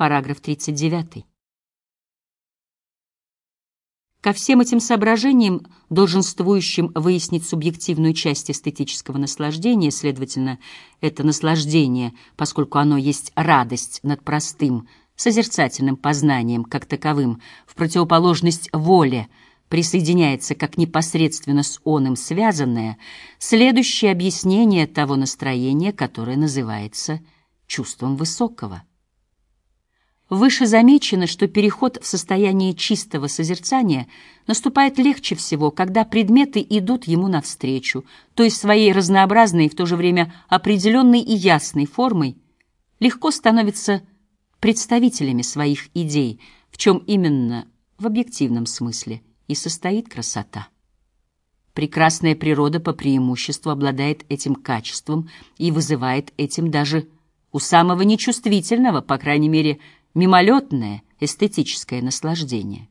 Параграф 39. Ко всем этим соображениям, долженствующим выяснить субъективную часть эстетического наслаждения, следовательно, это наслаждение, поскольку оно есть радость над простым, созерцательным познанием как таковым, в противоположность воле, присоединяется как непосредственно с оным связанное, следующее объяснение того настроения, которое называется чувством высокого. Выше замечено, что переход в состояние чистого созерцания наступает легче всего, когда предметы идут ему навстречу, то есть своей разнообразной и в то же время определенной и ясной формой легко становятся представителями своих идей, в чем именно в объективном смысле и состоит красота. Прекрасная природа по преимуществу обладает этим качеством и вызывает этим даже у самого нечувствительного, по крайней мере, мимолетное эстетическое наслаждение.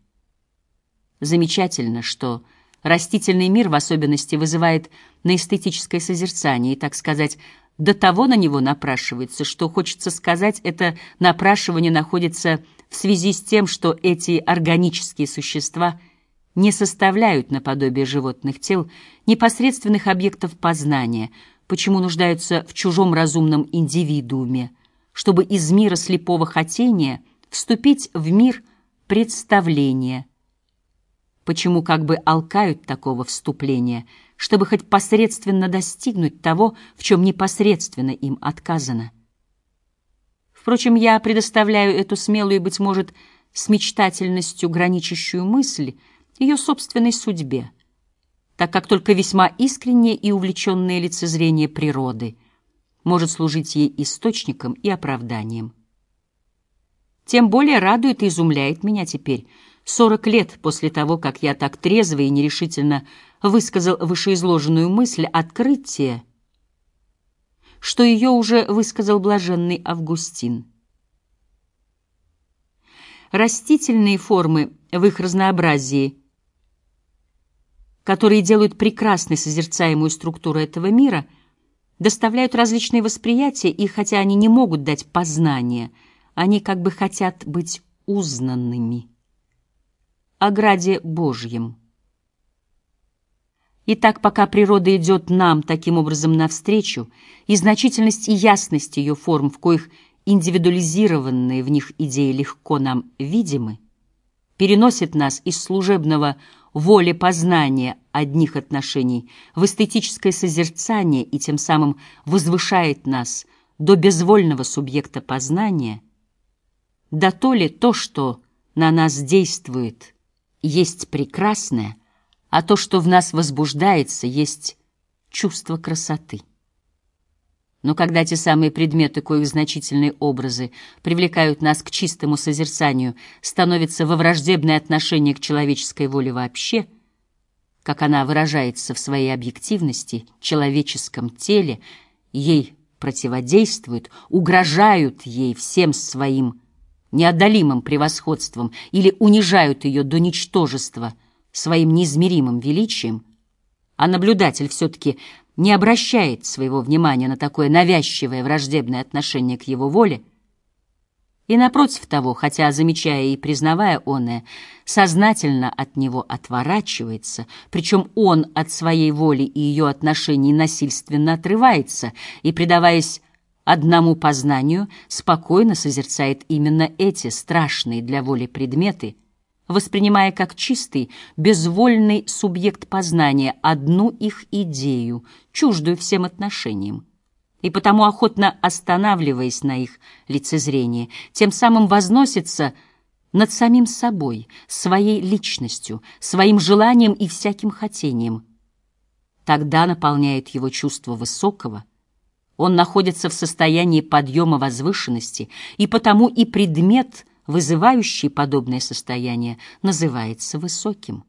Замечательно, что растительный мир в особенности вызывает на эстетическое созерцание и, так сказать, до того на него напрашивается, что, хочется сказать, это напрашивание находится в связи с тем, что эти органические существа не составляют наподобие животных тел непосредственных объектов познания, почему нуждаются в чужом разумном индивидууме, чтобы из мира слепого хотения вступить в мир представления. Почему как бы алкают такого вступления, чтобы хоть посредственно достигнуть того, в чем непосредственно им отказано? Впрочем, я предоставляю эту смелую быть может, с мечтательностью граничащую мысль ее собственной судьбе, так как только весьма искреннее и увлеченное лицезрение природы — может служить ей источником и оправданием. Тем более радует и изумляет меня теперь, сорок лет после того, как я так трезво и нерешительно высказал вышеизложенную мысль открытия, что ее уже высказал блаженный Августин. Растительные формы в их разнообразии, которые делают прекрасной созерцаемую структуру этого мира — доставляют различные восприятия, и хотя они не могут дать познания, они как бы хотят быть узнанными. О граде Божьем. Итак, пока природа идет нам таким образом навстречу, и значительность и ясность ее форм, в коих индивидуализированные в них идеи легко нам видимы, переносит нас из служебного воле познания одних отношений в эстетическое созерцание и тем самым возвышает нас до безвольного субъекта познания, да то ли то, что на нас действует, есть прекрасное, а то, что в нас возбуждается, есть чувство красоты. Но когда те самые предметы, коих значительные образы привлекают нас к чистому созерцанию, становятся во враждебное отношение к человеческой воле вообще, как она выражается в своей объективности, человеческом теле, ей противодействуют, угрожают ей всем своим неодолимым превосходством или унижают ее до ничтожества своим неизмеримым величием, а наблюдатель все-таки не обращает своего внимания на такое навязчивое враждебное отношение к его воле, и, напротив того, хотя, замечая и признавая оное, сознательно от него отворачивается, причем он от своей воли и ее отношений насильственно отрывается и, предаваясь одному познанию, спокойно созерцает именно эти страшные для воли предметы — воспринимая как чистый, безвольный субъект познания одну их идею, чуждую всем отношениям, и потому охотно останавливаясь на их лицезрении, тем самым возносится над самим собой, своей личностью, своим желанием и всяким хотением. Тогда наполняет его чувство высокого, он находится в состоянии подъема возвышенности, и потому и предмет вызывающий подобное состояние, называется высоким.